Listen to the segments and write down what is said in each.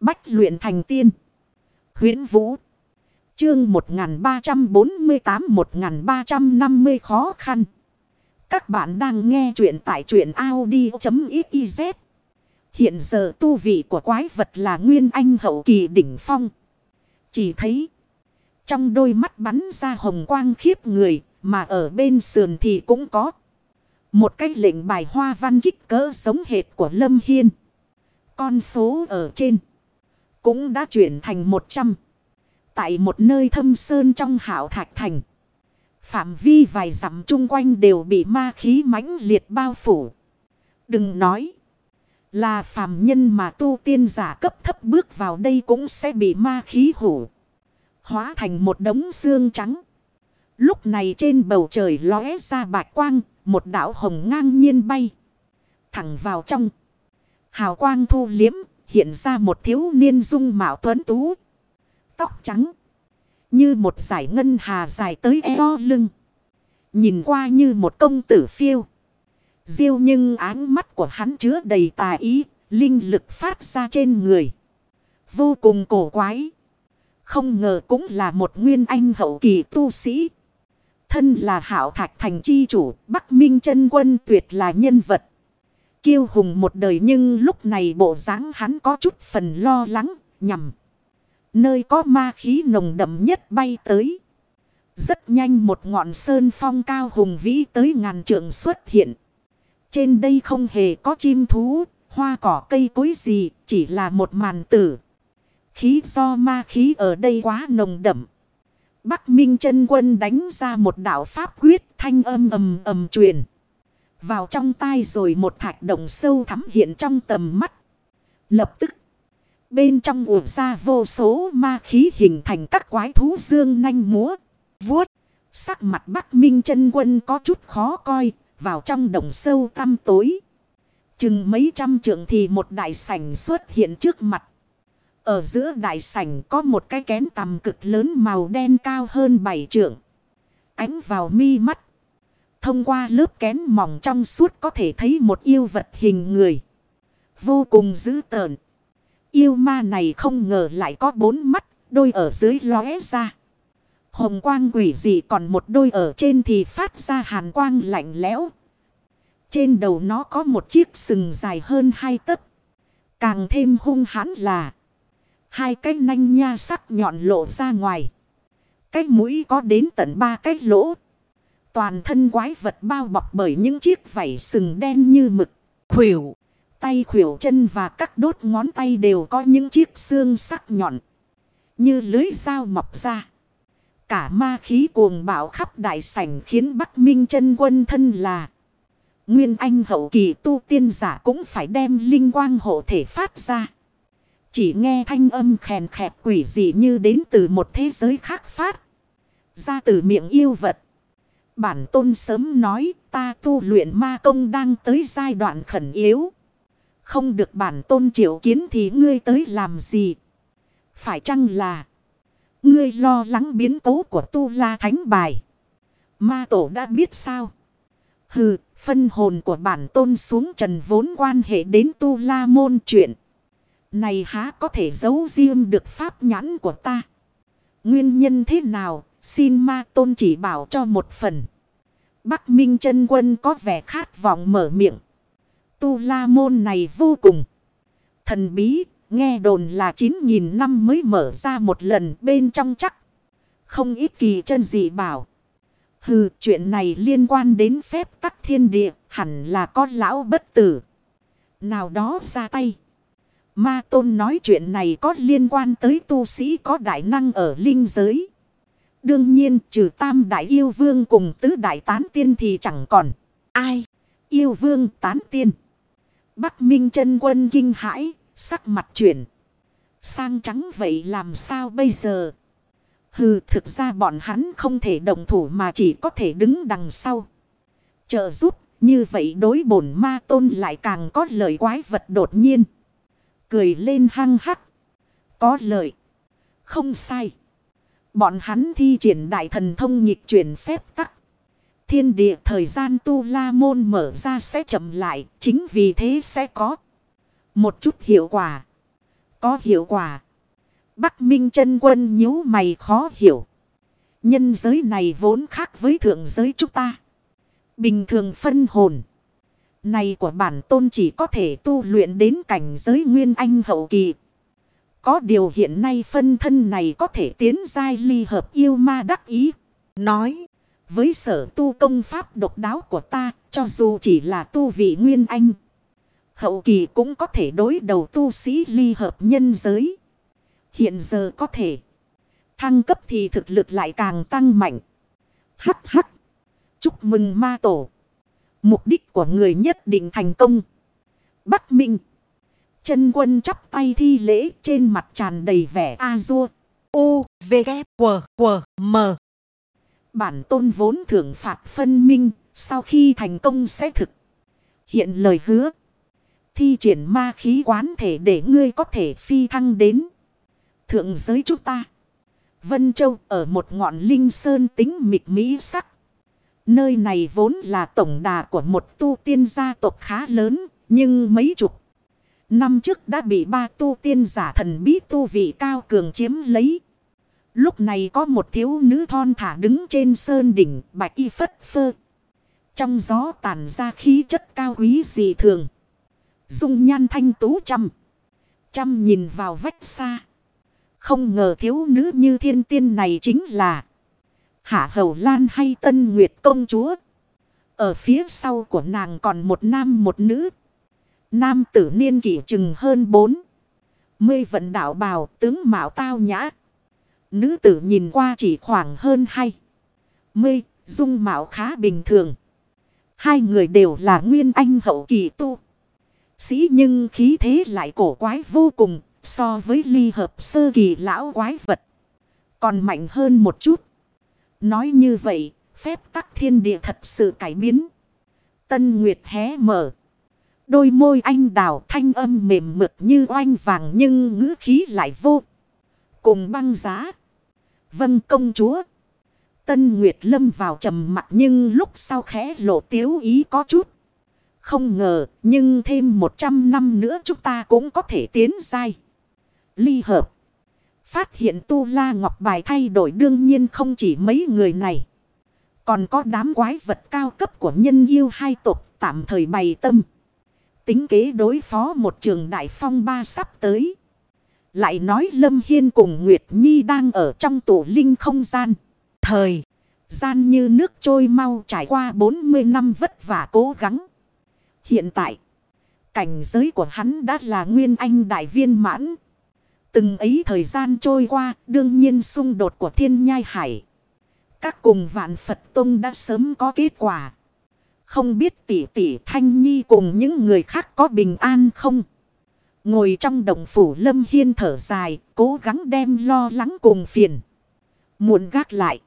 Bách luyện thành tiên. huyễn Vũ. Chương 1348-1350 khó khăn. Các bạn đang nghe truyện tại truyện Audi.xyz. Hiện giờ tu vị của quái vật là Nguyên Anh hậu kỳ đỉnh phong. Chỉ thấy. Trong đôi mắt bắn ra hồng quang khiếp người. Mà ở bên sườn thì cũng có. Một cái lệnh bài hoa văn kích cỡ sống hệt của Lâm Hiên. Con số ở trên. Cũng đã chuyển thành 100. Tại một nơi thâm sơn trong hảo thạch thành. Phạm vi vài dặm chung quanh đều bị ma khí mãnh liệt bao phủ. Đừng nói. Là phàm nhân mà tu tiên giả cấp thấp bước vào đây cũng sẽ bị ma khí hủ. Hóa thành một đống xương trắng. Lúc này trên bầu trời lóe ra bạch quang. Một đảo hồng ngang nhiên bay. Thẳng vào trong. Hào quang thu liếm. Hiện ra một thiếu niên dung mạo tuấn tú. Tóc trắng. Như một giải ngân hà dài tới eo lưng. Nhìn qua như một công tử phiêu. Diêu nhưng áng mắt của hắn chứa đầy tà ý. Linh lực phát ra trên người. Vô cùng cổ quái. Không ngờ cũng là một nguyên anh hậu kỳ tu sĩ. Thân là hảo thạch thành chi chủ. Bắc Minh chân quân tuyệt là nhân vật. Kiêu hùng một đời nhưng lúc này bộ dáng hắn có chút phần lo lắng. Nhằm. Nơi có ma khí nồng đậm nhất bay tới. Rất nhanh một ngọn sơn phong cao hùng vĩ tới ngàn trượng xuất hiện. Trên đây không hề có chim thú, hoa cỏ cây cối gì, chỉ là một màn tử. Khí do ma khí ở đây quá nồng đậm. Bắc Minh chân quân đánh ra một đạo pháp quyết thanh âm ầm ầm truyền. Vào trong tai rồi một thạch động sâu thắm hiện trong tầm mắt. Lập tức. Bên trong ủ ra vô số ma khí hình thành các quái thú dương nanh múa. Vuốt. Sắc mặt Bắc Minh chân quân có chút khó coi. Vào trong đồng sâu tăm tối. Chừng mấy trăm trượng thì một đại sảnh xuất hiện trước mặt. Ở giữa đại sảnh có một cái kén tầm cực lớn màu đen cao hơn bảy trượng. Ánh vào mi mắt. Thông qua lớp kén mỏng trong suốt có thể thấy một yêu vật hình người. Vô cùng dữ tợn. Yêu ma này không ngờ lại có bốn mắt, đôi ở dưới lóe ra. Hồng quang quỷ dị còn một đôi ở trên thì phát ra hàn quang lạnh lẽo. Trên đầu nó có một chiếc sừng dài hơn hai tấc. Càng thêm hung hãn là hai cái nanh nha sắc nhọn lộ ra ngoài. Cái mũi có đến tận ba cái lỗ. Toàn thân quái vật bao bọc bởi những chiếc vảy sừng đen như mực, khuỷu. Tay khuỷu chân và các đốt ngón tay đều có những chiếc xương sắc nhọn. Như lưới dao mọc ra. Cả ma khí cuồng bạo khắp đại sảnh khiến Bắc Minh chân quân thân là. Nguyên Anh hậu kỳ tu tiên giả cũng phải đem linh quang hộ thể phát ra. Chỉ nghe thanh âm khèn khẹp quỷ dị như đến từ một thế giới khác phát. Ra từ miệng yêu vật. Bản tôn sớm nói ta tu luyện ma công đang tới giai đoạn khẩn yếu. Không được bản tôn triệu kiến thì ngươi tới làm gì? Phải chăng là ngươi lo lắng biến cố của tu la thánh bài? Ma tổ đã biết sao? Hừ, phân hồn của bản tôn xuống trần vốn quan hệ đến tu la môn chuyện. Này há có thể giấu riêng được pháp nhãn của ta? Nguyên nhân thế nào? Xin ma tôn chỉ bảo cho một phần. Bắc Minh chân quân có vẻ khát vọng mở miệng. Tu la môn này vô cùng. Thần bí, nghe đồn là 9.000 năm mới mở ra một lần bên trong chắc. Không ít kỳ chân dị bảo. Hừ, chuyện này liên quan đến phép tắc thiên địa, hẳn là con lão bất tử. Nào đó ra tay. Ma Tôn nói chuyện này có liên quan tới tu sĩ có đại năng ở linh giới. Đương nhiên trừ tam đại yêu vương cùng tứ đại tán tiên thì chẳng còn ai. Yêu vương tán tiên. Bắc Minh chân quân kinh hãi, sắc mặt chuyển. Sang trắng vậy làm sao bây giờ? Hừ thực ra bọn hắn không thể đồng thủ mà chỉ có thể đứng đằng sau. Trợ giúp như vậy đối bổn ma tôn lại càng có lời quái vật đột nhiên. Cười lên hăng hắc. Có lợi. Không sai. Bọn hắn thi triển đại thần thông nhịp chuyển phép tắc. Thiên địa thời gian tu la môn mở ra sẽ chậm lại. Chính vì thế sẽ có một chút hiệu quả. Có hiệu quả. Bắc Minh chân quân nhíu mày khó hiểu. Nhân giới này vốn khác với thượng giới chúng ta. Bình thường phân hồn. Này của bản tôn chỉ có thể tu luyện đến cảnh giới nguyên anh hậu kỳ. Có điều hiện nay phân thân này có thể tiến giai ly hợp yêu ma đắc ý. Nói, với sở tu công pháp độc đáo của ta, cho dù chỉ là tu vị nguyên anh. Hậu kỳ cũng có thể đối đầu tu sĩ ly hợp nhân giới. Hiện giờ có thể. Thăng cấp thì thực lực lại càng tăng mạnh. Hắc hắc. Chúc mừng ma tổ. Mục đích của người nhất định thành công. Bắc Minh. Chân quân chắp tay thi lễ trên mặt tràn đầy vẻ A-dua. U, V, K, W, W, M. Bản tôn vốn thưởng phạt phân minh. Sau khi thành công sẽ thực. Hiện lời hứa. Thi triển ma khí quán thể để ngươi có thể phi thăng đến. Thượng giới chúng ta. Vân Châu ở một ngọn linh sơn tính mịt mỹ sắc. Nơi này vốn là tổng đà của một tu tiên gia tộc khá lớn, nhưng mấy chục năm trước đã bị ba tu tiên giả thần bí tu vị cao cường chiếm lấy. Lúc này có một thiếu nữ thon thả đứng trên sơn đỉnh, bạch y phất phơ. Trong gió tàn ra khí chất cao quý dị thường. Dung nhan thanh tú chăm. Chăm nhìn vào vách xa. Không ngờ thiếu nữ như thiên tiên này chính là Hạ Hầu Lan hay Tân Nguyệt công chúa. Ở phía sau của nàng còn một nam một nữ. Nam tử niên kỷ chừng hơn bốn. Mươi vận đạo bào tướng mạo tao nhã. Nữ tử nhìn qua chỉ khoảng hơn hai. Mươi dung mạo khá bình thường. Hai người đều là nguyên anh hậu kỳ tu. Sĩ nhưng khí thế lại cổ quái vô cùng so với ly hợp sơ kỳ lão quái vật. Còn mạnh hơn một chút. Nói như vậy, phép tắc thiên địa thật sự cải biến. Tân Nguyệt hé mở. Đôi môi anh đào thanh âm mềm mượt như oanh vàng nhưng ngữ khí lại vô. Cùng băng giá. Vâng công chúa. Tân Nguyệt lâm vào trầm mặt nhưng lúc sau khẽ lộ tiếu ý có chút. Không ngờ, nhưng thêm 100 năm nữa chúng ta cũng có thể tiến dai. Ly hợp. Phát hiện tu la ngọc bài thay đổi đương nhiên không chỉ mấy người này. Còn có đám quái vật cao cấp của nhân yêu hai tộc tạm thời bày tâm. Tính kế đối phó một trường đại phong ba sắp tới. Lại nói Lâm Hiên cùng Nguyệt Nhi đang ở trong tổ linh không gian. Thời, gian như nước trôi mau trải qua 40 năm vất vả cố gắng. Hiện tại, cảnh giới của hắn đã là nguyên anh đại viên mãn. Từng ấy thời gian trôi qua, đương nhiên xung đột của thiên nhai hải. Các cùng vạn Phật Tông đã sớm có kết quả. Không biết tỷ tỷ Thanh Nhi cùng những người khác có bình an không? Ngồi trong đồng phủ Lâm Hiên thở dài, cố gắng đem lo lắng cùng phiền. Muộn gác lại.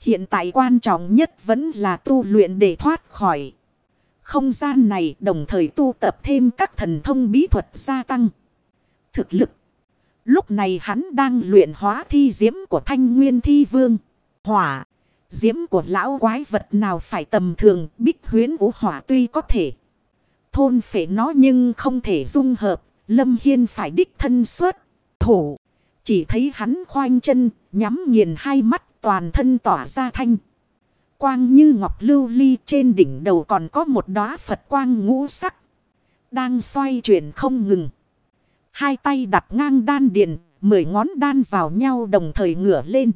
Hiện tại quan trọng nhất vẫn là tu luyện để thoát khỏi. Không gian này đồng thời tu tập thêm các thần thông bí thuật gia tăng. Thực lực. Lúc này hắn đang luyện hóa thi diễm của thanh nguyên thi vương. Hỏa. Diễm của lão quái vật nào phải tầm thường bích huyến vũ hỏa tuy có thể. Thôn phệ nó nhưng không thể dung hợp. Lâm Hiên phải đích thân suốt. Thủ. Chỉ thấy hắn khoanh chân nhắm nghiền hai mắt toàn thân tỏa ra thanh. Quang như ngọc lưu ly trên đỉnh đầu còn có một đóa Phật quang ngũ sắc. Đang xoay chuyển không ngừng. Hai tay đặt ngang đan điền, mười ngón đan vào nhau đồng thời ngửa lên.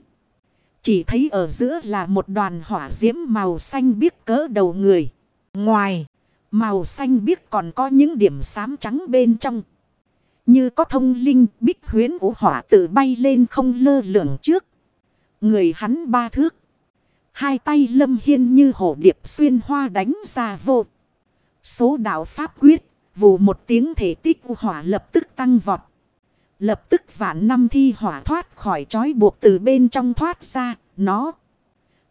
Chỉ thấy ở giữa là một đoàn hỏa diễm màu xanh biếc cỡ đầu người. Ngoài, màu xanh biếc còn có những điểm xám trắng bên trong. Như có thông linh bích huyến của hỏa tự bay lên không lơ lửng trước. Người hắn ba thước. Hai tay lâm hiên như hổ điệp xuyên hoa đánh ra vô. Số đạo pháp quyết Vù một tiếng thể tích hỏa lập tức tăng vọt. Lập tức vạn năm thi hỏa thoát khỏi trói buộc từ bên trong thoát ra. Nó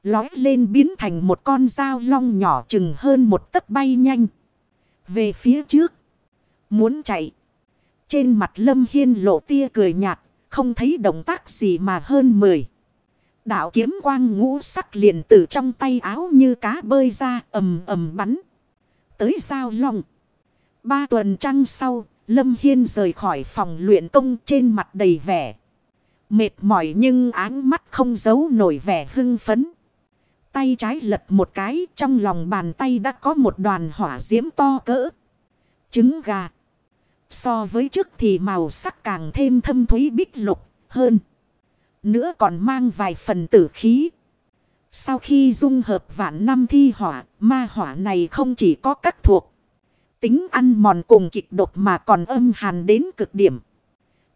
lói lên biến thành một con dao long nhỏ chừng hơn một tấc bay nhanh. Về phía trước. Muốn chạy. Trên mặt lâm hiên lộ tia cười nhạt. Không thấy động tác gì mà hơn mười. Đạo kiếm quang ngũ sắc liền từ trong tay áo như cá bơi ra ầm ầm bắn. Tới dao long. Ba tuần trăng sau, Lâm Hiên rời khỏi phòng luyện công trên mặt đầy vẻ. Mệt mỏi nhưng áng mắt không giấu nổi vẻ hưng phấn. Tay trái lật một cái trong lòng bàn tay đã có một đoàn hỏa diễm to cỡ. Trứng gà. So với trước thì màu sắc càng thêm thâm thúy bích lục hơn. Nữa còn mang vài phần tử khí. Sau khi dung hợp vạn năm thi hỏa, ma hỏa này không chỉ có các thuộc. Tính ăn mòn cùng kịch độc mà còn âm hàn đến cực điểm.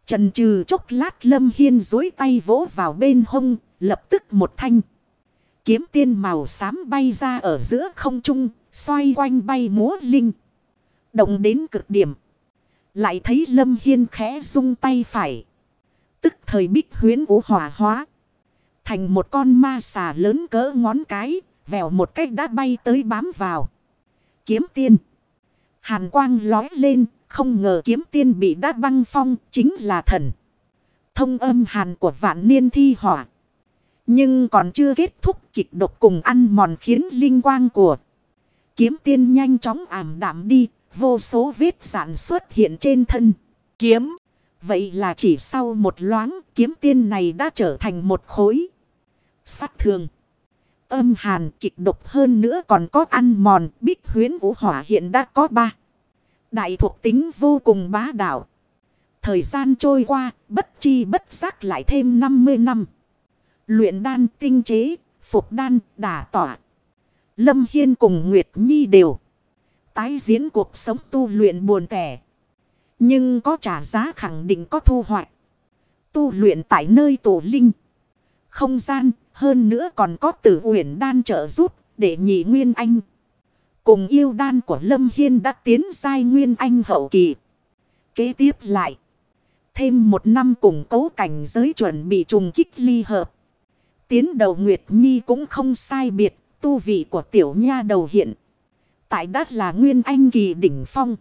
Trần trừ chốc lát lâm hiên dối tay vỗ vào bên hông, lập tức một thanh. Kiếm tiên màu xám bay ra ở giữa không trung, xoay quanh bay múa linh. Động đến cực điểm. Lại thấy lâm hiên khẽ rung tay phải. Tức thời bích huyến ủ hỏa hóa. Thành một con ma xà lớn cỡ ngón cái, vèo một cách đã bay tới bám vào. Kiếm tiên. Hàn quang lói lên, không ngờ kiếm tiên bị đá băng phong, chính là thần. Thông âm hàn của vạn niên thi hỏa. Nhưng còn chưa kết thúc kịch độc cùng ăn mòn khiến linh quang của kiếm tiên nhanh chóng ảm đạm đi, vô số vết sản xuất hiện trên thân. Kiếm. Vậy là chỉ sau một loáng kiếm tiên này đã trở thành một khối. sắt thường. Âm hàn kịch độc hơn nữa còn có ăn mòn bích huyến vũ hỏa hiện đã có ba. Đại thuộc tính vô cùng bá đạo. Thời gian trôi qua bất chi bất giác lại thêm 50 năm. Luyện đan tinh chế, phục đan, đả tỏa. Lâm Hiên cùng Nguyệt Nhi đều. Tái diễn cuộc sống tu luyện buồn tẻ. Nhưng có trả giá khẳng định có thu hoạch. Tu luyện tại nơi tổ linh. Không gian hơn nữa còn có tử uyển đan trợ giúp để nhị Nguyên Anh. Cùng yêu đan của Lâm Hiên đã tiến sai Nguyên Anh hậu kỳ. Kế tiếp lại. Thêm một năm củng cố cảnh giới chuẩn bị trùng kích ly hợp. Tiến đầu Nguyệt Nhi cũng không sai biệt. Tu vị của tiểu nha đầu hiện. Tại đất là Nguyên Anh kỳ đỉnh phong.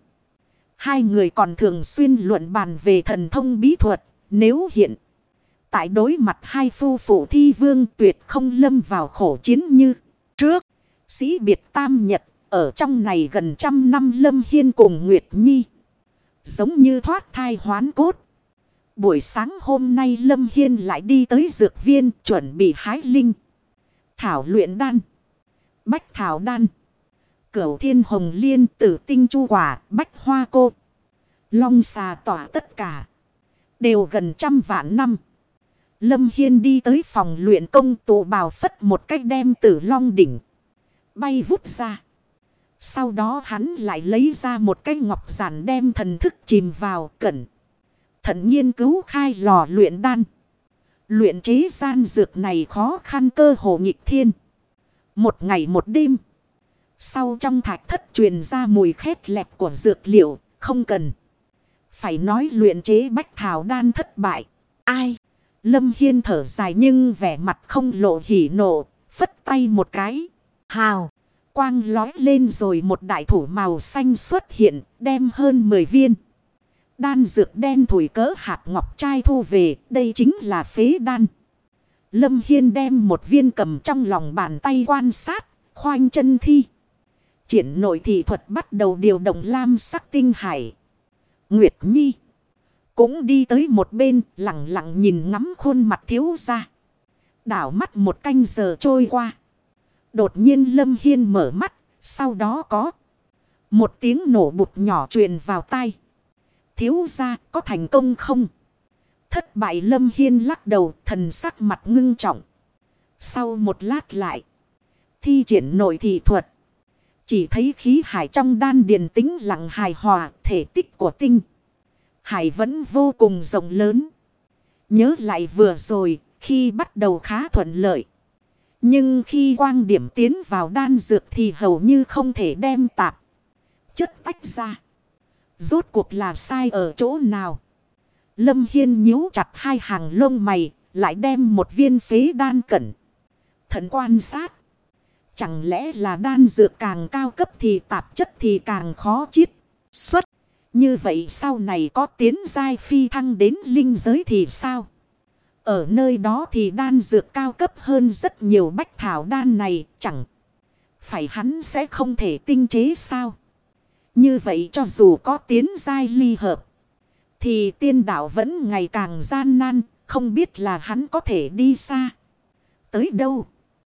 Hai người còn thường xuyên luận bàn về thần thông bí thuật. Nếu hiện. Tại đối mặt hai phu phụ thi vương tuyệt không lâm vào khổ chiến như trước. Sĩ biệt tam nhật, ở trong này gần trăm năm lâm hiên cùng Nguyệt Nhi. Giống như thoát thai hoán cốt. Buổi sáng hôm nay lâm hiên lại đi tới dược viên chuẩn bị hái linh. Thảo luyện đan. Bách thảo đan. Cửu thiên hồng liên tử tinh chu quả, bách hoa cô. Long xà tỏa tất cả. Đều gần trăm vạn năm. Lâm Hiên đi tới phòng luyện công tụ bào phất một cách đem tử long đỉnh. Bay vút ra. Sau đó hắn lại lấy ra một cái ngọc giản đem thần thức chìm vào cẩn. Thận nghiên cứu khai lò luyện đan. Luyện chế gian dược này khó khăn cơ hồ nghịch thiên. Một ngày một đêm. Sau trong thạch thất truyền ra mùi khét lẹp của dược liệu. Không cần. Phải nói luyện chế bách thảo đan thất bại. Ai? Lâm Hiên thở dài nhưng vẻ mặt không lộ hỉ nộ. Phất tay một cái. Hào. Quang lói lên rồi một đại thủ màu xanh xuất hiện. Đem hơn 10 viên. Đan dược đen thủi cỡ hạt ngọc trai thu về. Đây chính là phế đan. Lâm Hiên đem một viên cầm trong lòng bàn tay quan sát. Khoanh chân thi. Triển nội thị thuật bắt đầu điều động lam sắc tinh hải. Nguyệt Nhi. Cũng đi tới một bên, lặng lặng nhìn ngắm khuôn mặt thiếu ra. Đảo mắt một canh giờ trôi qua. Đột nhiên Lâm Hiên mở mắt. Sau đó có. Một tiếng nổ bụt nhỏ truyền vào tai. Thiếu ra có thành công không? Thất bại Lâm Hiên lắc đầu, thần sắc mặt ngưng trọng. Sau một lát lại. Thi triển nội thị thuật. Chỉ thấy khí hải trong đan điền tính lặng hài hòa, thể tích của tinh. Hải vẫn vô cùng rộng lớn. Nhớ lại vừa rồi, khi bắt đầu khá thuận lợi. Nhưng khi quang điểm tiến vào đan dược thì hầu như không thể đem tạp. Chất tách ra. Rốt cuộc là sai ở chỗ nào? Lâm Hiên nhíu chặt hai hàng lông mày. Lại đem một viên phế đan cẩn. Thận quan sát. Chẳng lẽ là đan dược càng cao cấp thì tạp chất thì càng khó chiết xuất. Như vậy sau này có tiến giai phi thăng đến linh giới thì sao? Ở nơi đó thì đan dược cao cấp hơn rất nhiều bách thảo đan này, chẳng. Phải hắn sẽ không thể tinh chế sao? Như vậy cho dù có tiến giai ly hợp. Thì tiên đạo vẫn ngày càng gian nan. Không biết là hắn có thể đi xa. Tới đâu?